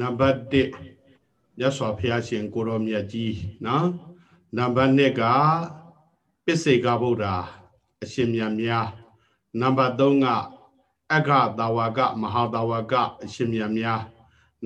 နံပါတ်1မြတ်စွာဘုရားရှင်ကိုရောမြတ်ကြီးနော်နံပါတ်2ကပစ္စေကဗုဒ္ဓအရှင်မြတ်များနံပါတ်3ကအက္ခတာဝကမဟာတာဝကအရှင်မြတ်များ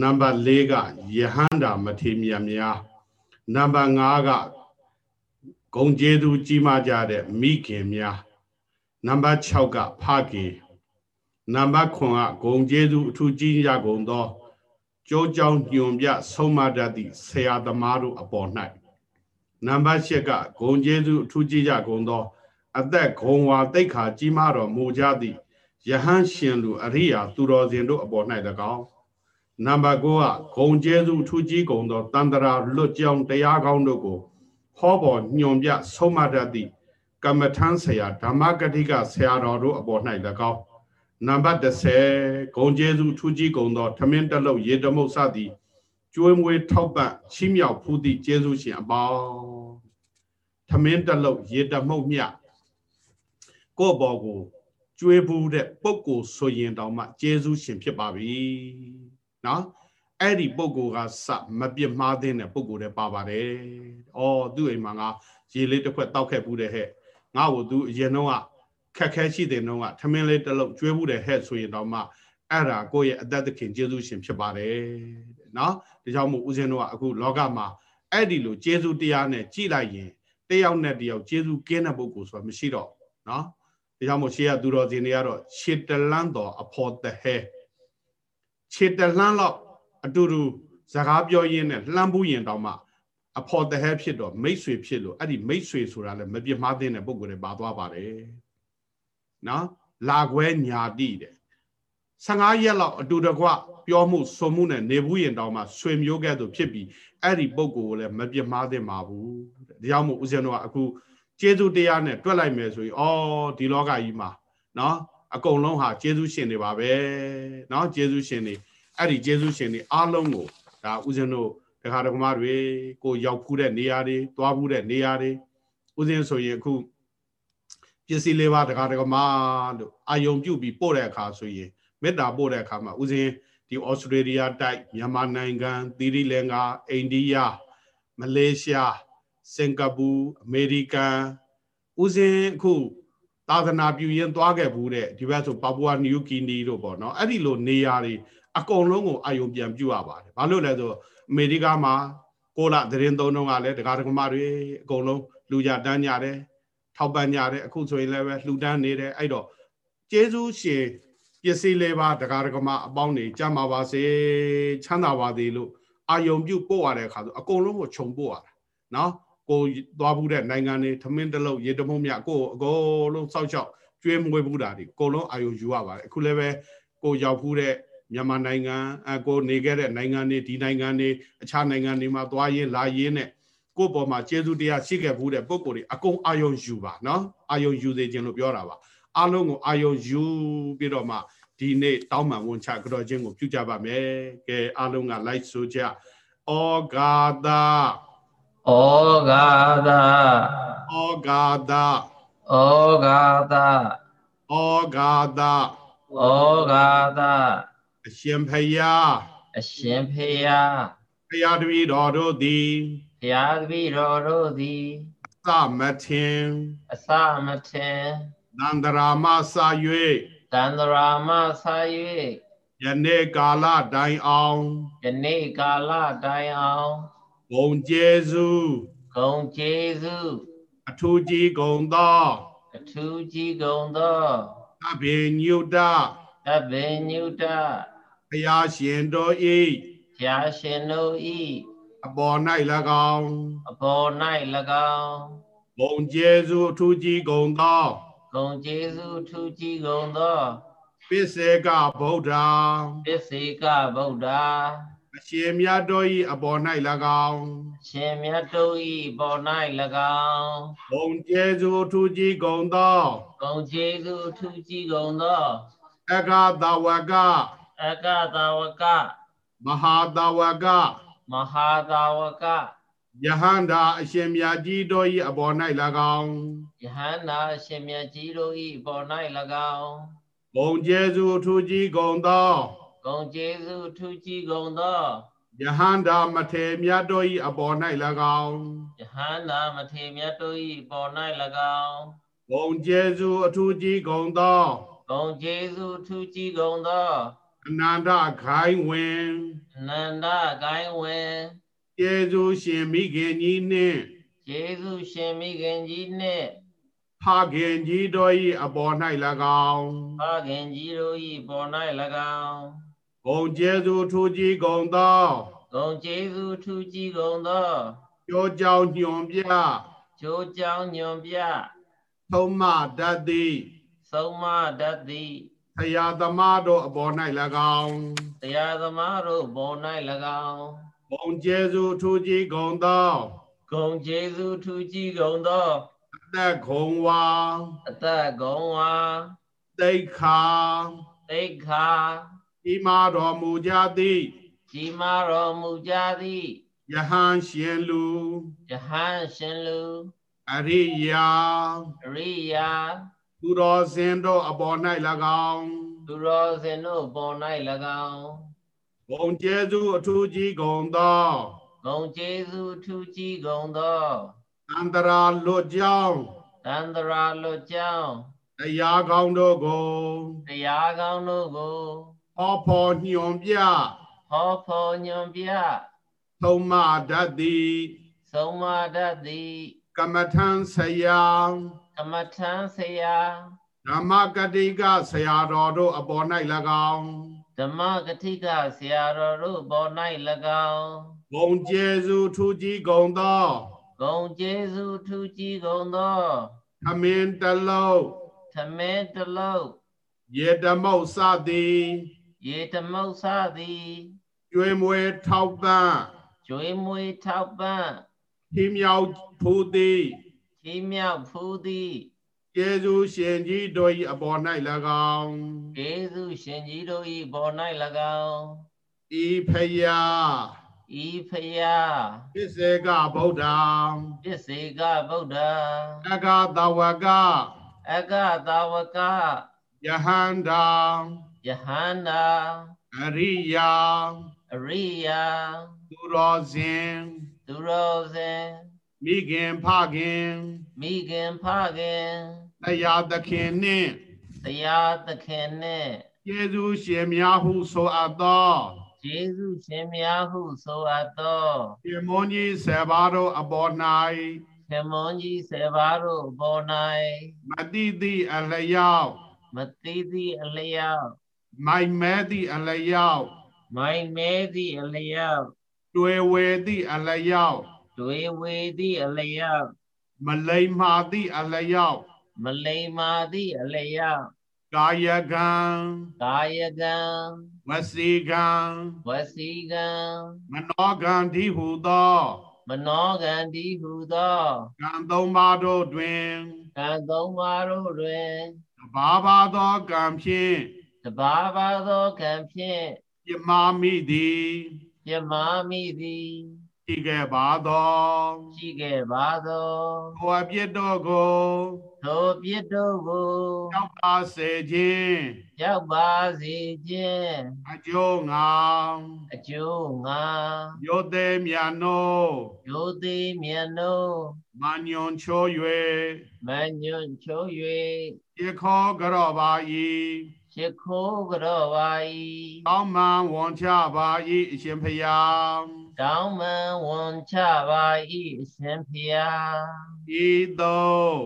နံပါတ်4ကယဟန္တာမထေမြတ်များနံပါတ်5ကဂုံကျေသူကြီးမားကြတဲ့မိခင်များနံပါတ်6ကဖခင်နံပါတ်9ကဂုံကျေသူအထူးကြီးကြကုန်သော ကြိုးကြောင်ညွန်ပြဆုံးမတတ်သည့်ဆရာသမားတို့အပေါ်၌နံပါတ်၈ကဂုံကျေးဇူးအထူးကြီးကြကုန်သော အသက်ဂုံဝါတိတ်ခါကြီးမားတော်မူကြသည့်ယဟန်ရှင်လူအရိယာသူတော်စင်တို့အပေါ်၌၎င်းနံပါတ်9ကဂုံကျေးဇူးအထူးကြီးကုန်သောတန္တရာလွတ်ကြောင်းတရားကောင်းတို့ကိုဟောပေါ်ညွန်ပြဆုံးမတတ်သည့်ကမ္မထမ်းဆရာဓမ္မဂတိကဆရာတော်တို့အပေါ်၌၎င်း နံပါတ်30ဂုံကျေးဇူးထူးကြီးကုန်သောထမင်းတလုတ်ရေတမုတ်စသည်ကျွေးမွေးထောက်ပံ့ချီးမြှောက်ဖူးသည့်ကျေးဇူးရှင်အပေါင်းထမင်းတလုတ်ရေတမုတ်မြကိုယ့်ဘော်ကိုကျွေးဘူးတဲ့ပုဂ္ဂိုလ်ဆိုရင်တောင်မှကျေးဇူးရှင်ဖြစ်ပါပြီနော်အဲ့ဒီပုဂ္ဂိုလ်ကစမပြစ်မှားတဲ့ပုဂ္ဂိုလ်တွေပါပါတယ်။အော်သူ့အိမ်မှာငါရေလေးတစ်ခွက်တောက်ခဲ့ဘူးတဲ့ဟဲ့ငါ့ကိုသူအရင်တော့ ခက်ခဲရှိတဲ့နှုံးကထမင်းလေးတစ်လုံးကျွေးဘူးတဲ့ဟဲ့ဆိုရင်တော့မှအဲ့ဒါကိုယ့်ရဲ့အသက်သခင်ကျေးဇူးရှင်ဖြစ်ပါတယ်နော်ဒါကြောင့်မို့ဦးဇင်းတို့ကအခုလောကမှာအဲ့ဒီလိုကျေးဇူးတရားနဲ့ကြည်လိုက်ရင်တယောက်နဲ့တယောက်ကျေးဇူးကင်းတဲ့ပုဂ္ဂိုလ်ဆိုတာမရှိတော့နော်ဒါကြောင့်မို့ရှေးကသူတော်စင်တွေကတော့ခြေတလန်းတော်အဖော်တဟဲခြေတလန်းတော့အတူတူစကားပြောရင်းနဲ့လှမ်းဘူးရင်တောင်မှအဖော်တဟဲဖြစ်တော့မိတ်ဆွေဖြစ်လို့အဲ့ဒီမိတ်ဆွေဆိုတာလည်းမပြစ်မှားတဲ့ပုဂ္ဂိုလ်တွေပါသွားပါတယ် နော်လာခွဲညာတိတဲ့15ရက်လောက်အတူတကွပြောမှုဆိုမှုနဲ့နေဘူးရင်တောင်မှဆွေမျိုးကဲ့သို့ဖြစ်ပြီးအဲ့ဒီပုံကိုလည်းမပြစ်မှားသင့်ပါဘူးဒါကြောင့်မို့ဦးဇင်းတို့ကအခုကျေးဇူးတရားနဲ့တွက်လိုက်မယ်ဆိုရင်အော်ဒီလောကကြီးမှာနော်အကုန်လုံးဟာကျေးဇူးရှင်တွေပါပဲနော်ကျေးဇူးရှင်တွေအဲ့ဒီကျေးဇူးရှင်တွေအားလုံးကိုဒါဦးဇင်းတို့တခါတခါမတွေကိုရောက်ဖူးတဲ့နေရာတွေသွားဖူးတဲ့နေရာတွေဦးဇင်းဆိုရင်အခု ပစ္စည်းလေးပါးတကားတကမာလို့အာယုံပြုတ်ပြီးပို့တဲ့အခါဆိုရင်မေတ္တာပို့တဲ့အခါမှာဥစဉ်ဒီဩစတြေးလျတိုက်မြန်မာနိုင်ငံသီရိလင်္ကာအိန္ဒိယမလေးရှားစင်ကာပူအမေရိကန်ဥစဉ်အခုသာသနာပြုရင်သွားခဲ့ဘူးတဲ့ဒီဘက်ဆိုပါပူဝါနယူဂီနီတို့ပေါ့နော်အဲ့ဒီလိုနေရာတွေအကုန်လုံးကိုအာယုံပြန်ပြုရပါတယ်ဘာလို့လဲဆိုအမေရိကမှာကိုလာသတင်းသုံးတော့ကလည်းဒကာဒကမတွေအကုန်လုံးလူကြတန်းကြတယ် ထောက်ပံ့ကြတယ်အခုဆိုရင်လည်းပဲလှူဒန်းနေတယ်အဲ့တော့ကျေးဇူးရှင်ပစ္စည်းလေးပါးတရားဒဂမအပေါင်းနေကြမှာပါစေချမ်းသာပါသေးလို့အာယုံပြုတ်ပို့ရတဲ့အခါဆိုအကုန်လုံးကိုခြုံပို့ရတာနော်ကိုသွားဘူးတဲ့နိုင်ငံတွေထမင်းတလုံးရေတမုံမြကိုအကုန်လုံးစောက်ချောက်ကျွေးမွေးဘူးတာဒီအကုန်လုံးအာယုံယူရပါတယ်အခုလည်းပဲကိုရောက်ဘူးတဲ့မြန်မာနိုင်ငံအကိုနေခဲ့တဲ့နိုင်ငံတွေဒီနိုင်ငံတွေအခြားနိုင်ငံတွေမှာသွားရင်းလာရင်းနဲ့ ကိုယ့်ပေါ်မှာကျေးဇူးတရားရှိခဲ့ဘူးတဲ့ပုံကိုယ်တွေအကုန်အာယုံယူပါနော်အာယုံယူစေခြင်းလို့ပြောတာပါအလုံးကိုအာယုံယူပြီးတော့မှဒီနေ့တောင်းပန်ဝန်ချကြောခြင်းကိုပြုကြပါမယ်ကဲအလုံးကလိုက်ဆိုကြဩဂါသဩဂါသဩဂါသဩဂါသဩဂါသဩဂါသအရှင်ဖယားအရှင်ဖယားဖယားတပည့်တော်တို့သည် ဘုရားတပည့်တော်တို့သည်အသမထင်အသမထင်သန္တရာမစာ၍သန္တရာမစာ၍ယနေ့ကာလတိုင်အောင်ယနေ့ကာလတိုင်အောင်ဂုံကျေးဇူးဂုံကျေးဇူးအထူးကြီးဂုံသောအထူးကြီးဂုံသောအဘိညုတအဘိညုတဘုရားရှင်တော်ဤဘုရားရှင်တို့ဤ အပေါ်၌၎င်းအပေါ်၌၎င်းဂုံကျေးဇူးအထူးကြီးဂုံသောဂုံကျေးဇူးထူးကြီးဂုံသောပစ္စေကဗုဒ္ဓပစ္စေကဗုဒ္ဓအရှင်မြတ်တို့၏အပေါ်၌၎င်းအရှင်မြတ်တို့၏ပေါ်၌၎င်းဂုံကျေးဇူးထူးကြီးဂုံသောဂုံကျေးဇူးထူးကြီးဂုံသောအကသဝကအကသဝကမဟာသဝက မဟာသာဝကယဟန္တာအရှင်မြတ်ကြီးတို့၏အပေါ်၌၎င်းယဟန္တာအရှင်မြတ်ကြီးတို့၏အပေါ်၌၎င်းဘုံကျေစုထူကြီးကုန်သောဂုံကျေးဇူးထူးကြီးကုန်သောယဟန္တာမထေမြတ်တို့၏အပေါ်၌၎င်းယဟန္တာမထေမြတ်တို့၏ပေါ်၌၎င်းဘုံကျေးဇူးအထူးကြီးကုန်သောဂုံကျေးဇူးထူးကြီးကုန်သော အနန္တခိုင်းဝင်အနန္တဂိုင်းဝင်ကျေးဇူးရှင်မိခင်ကြီးနှင့်ကျေးဇူးရှင်မိခင်ကြီးနှင့်ဖခင်ကြီးတို့၏အပေါ်၌၎င်းဖခင်ကြီးတို့၏ပေါ်၌၎င်းဘုံကျေးဇူးထူးကြီးကုန်သောဂုံကျေးဇူးထူးကြီးကုန်သောကြောကြောင်းညွန်ပြကျိုးကြောင်းညွန်ပြသုံးမတတ်သည်ဆုံးမတတ်သည် ဆရာသမားတို့အပေါ်၌၎င်းတရားသမားတို့ပေါ်၌၎င်းဘုံကျေးဇူးထူးကြီးကုန်သောဂုံကျေးဇူးထူးကြီးကုန်သောအသက်ခုံဝါအသက်ဂုံဝါတိတ်ခါသိက္ခာဤမာတော်မူကြသည်ကြီးမားတော်မူကြသည်ယဟန်ရှင်လူယဟန်ရှင်လူအရိယာအရိယာ သူတော်စင်တို့အပေါ်၌၎င်းသူတော်စင်တို့ပေါ်၌၎င်းဘုံကျေးဇူးအထူးကြီးကုန်သောဂုံကျေးဇူးထူးကြီးကုန်သောအန္တရာလွတ်ကြောင်းတန္တရာလွတ်ကြောင်းတရားကောင်းတို့ကိုတရားကောင်းတို့ကိုဟောဖို့ညွန်ပြဟောဖို့ညွန်ပြသုံးမတတ်သည်ဆုံးမတတ်သည်ကမ္မထံဆရာ ကမ္မထံဆရာဓမ္မကတိကဆရာတော်တို့အပေါ်၌၎င်းဓမ္မကတိကဆရာတော်တို့ပေါ်၌၎င်းဘုံကျေးဇူးထူးကြီးကုန်သောဂုံကျေးဇူးထူးကြီးကုန်သောသမင်တလုံးသမင်းတလုံးရေတမုတ်စသည်ရေတမုတ်စသည်ကျွေးမွေထောက်ပံ့ကျွေးမွေးထောက်ပံ့ထီမြောက်ဖူးသည် ချီးမြှောက်ဖူးသည်ကျေးဇူးရှင်ကြီးတို့၏အပေါ်၌၎င်းကျေးဇူးရှင်ကြီးတို့၏ပေါ်၌၎င်းဤဖယားဤဖယားပစ္စေကဗုဒ္ဓံပစ္စေကဗုဒ္ဓအဂတဝကအကသာဝကယဟန္တာယဟန္တာအရိယာအရိယာသူတော်စင်သူတော်စင် မိခင်ဖခင်မိခင်ဖခင်တရားသခင်နှင့်တရားသခင်နှင့်ကျေးဇူးရှင်များဟုဆိုအပ်သောယေရှုရှင်များဟုဆိုအပ်သောရှင်မွန်ကြီးဆေဘာတို့အပေါ်၌ခင်မွန်ကြီးဆေပါတို့ပေါ်၌မတိတိအလျောက်မတိသည့်အလျောက်မိုင်မဲသည့်အလျောက်မိုင်မဲသည့်အလျောက်တွေ့ဝေသည့်အလျောက် တွေဝေသည့်အလျောက်မလိမ္မာသည့်အလျောက်မလိမ္မာသည့်အလျောက်ကာယကံကာယကံဝစီကံဝစီကံမနောကံဒီဟုသောမနောကံတိဟုသောကံသုံးပါးတို့တွင်ကံသုံးပါးတို့တွင်တဘာဘာသောကံဖြင့်တဘာဘာသောကံဖြင့်ပြမာမိသည်ပြမာမိသည် ရှိခဲ့ပါသောရှိခဲ့ပါသောကိုယ်အပြစ်တို့ကိုထိုပြစ်တို့ကိုကြောက်ပါစေခြင်းရောက်ပါစေခြင်းအကျိုးငါအကျိုးငါယောသေးမြတ်နို့ရိုသေမြတ်နို့မညွန်ချိုးမညွန့်ချိုး၍ရခောကြောပါ၏၍ရှ िख ိုးကြောပါ၏ကောင်းမှန်ဝန်ချပါ၏အရှင်ဖျား တောင်းမန်ဝန်ချပါ၏အရှင်ဖျားဤသို့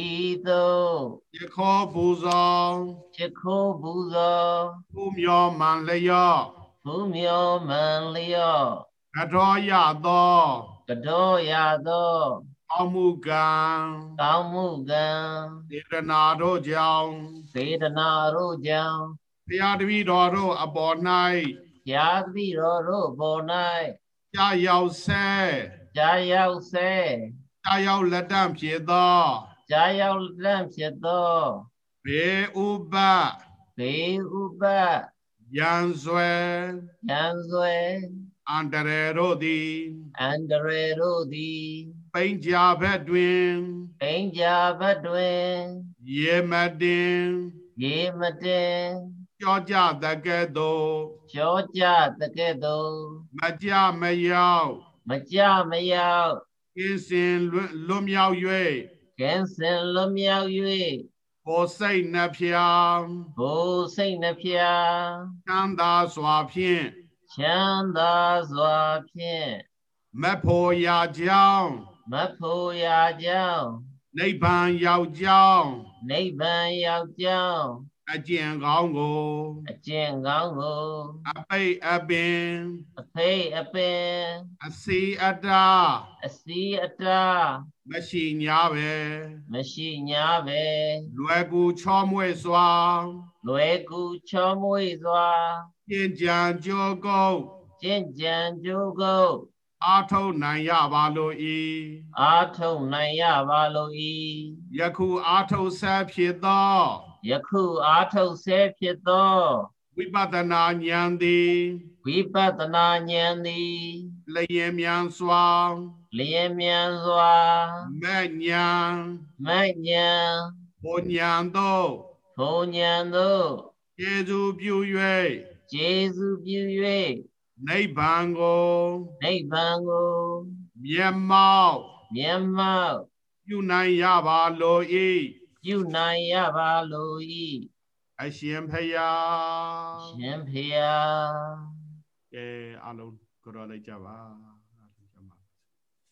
ဤသို့ရခောပူဇော်ရှ िख ိုးပူဇော်ဖူးမြော်မှန်လျော့ဘုမြောမန်လျော့ကတော်ရသောကတော်ရသောအောက်မှုကံကောင်းမှုကံစေတနာတို့ကြောင့်စေတနာတို့ကြောင့်ဘုရားတပည့်တော်တို့အပေါ်၌ရာတိတော်တို့ပေါ်၌ ကြာရောက်ဆဲကြာရောက်ဆဲကြာရောက်လက်တန့်ဖြစ်သောကြာရောက်လန့်ဖြစ်သောဘေဥပဘေဥပတ်ရန်ဆွဲရန်ဆွဲအန္တရယ်တို့သည်အန္တရေတို့သည်ပိန်ကြဘက်တွင်ပိင်ကြဘတ်တွင်ရေမတင်ရေမတင်ကြကြောကြတကဲ့သို့ကြောကြတကဲ့သို့ မကြမရောက်မကြမရောက်ကင်းစင်လွတ်လွတ်မြောက်ကင်းစင်လွတ်မြောက်၍ကိုယ်စိတ်နှဖျား၍ဘိုးစိတ်နှဖျားချမ်းသာစွာဖြင့်ချမ်းသာစွာဖြင့်မဖို့ရာကြောင်းမဖို့ရာကြောင်းနိဗ္ဗာန်ရောက်ကြောင်းနိဗ္ဗာန်ရောက်ကြောင်း အကျင့်ကောင်းကိုအကျင့်ကောင်းကိုအပိတ်အပင်အဖိတ်အပင်အစီအတာအစီအတာမရှိညာပဲမရှိညာပဲလွယ်ကူချောမွေ့စွာလွယ်ကူချောမွေ့စွာကျင့်ကြံကြိုးကုပ်ကျင့်ကြံကြိုးကုပ်အာထုတ်နိုင်ရပါလို့ဤအာထုံနိုင်ရပါလို့ဤယခုအာထုတ်ဆက်ဖြစ်သော ယခုအာထုဆဲဖြစ်သောဝိပဿနာဉာဏ်သည်ဝိပဿနာဉာဏ်သည်လျင်မြန်စွာလျင်မြန်စွာမဲ့ဉာဏ်မဉဏ်ဘုံဉာဏ်သို့ဘုံဉဏ်သို့ကျေစုပြုကျေစုပြု၍နိဗ္ဗာန်ကို၍နိဗ္ဗာန်ကိုမျက်မှောက်မျက်မှောက်ပြုနိုင်ရပါလို့ဤ ပြုနိုင်ရပါလို့ဤအရှင်ဖယားရှင်ဖေယားကဲအလုံးကြော်လိုက်ကြပါ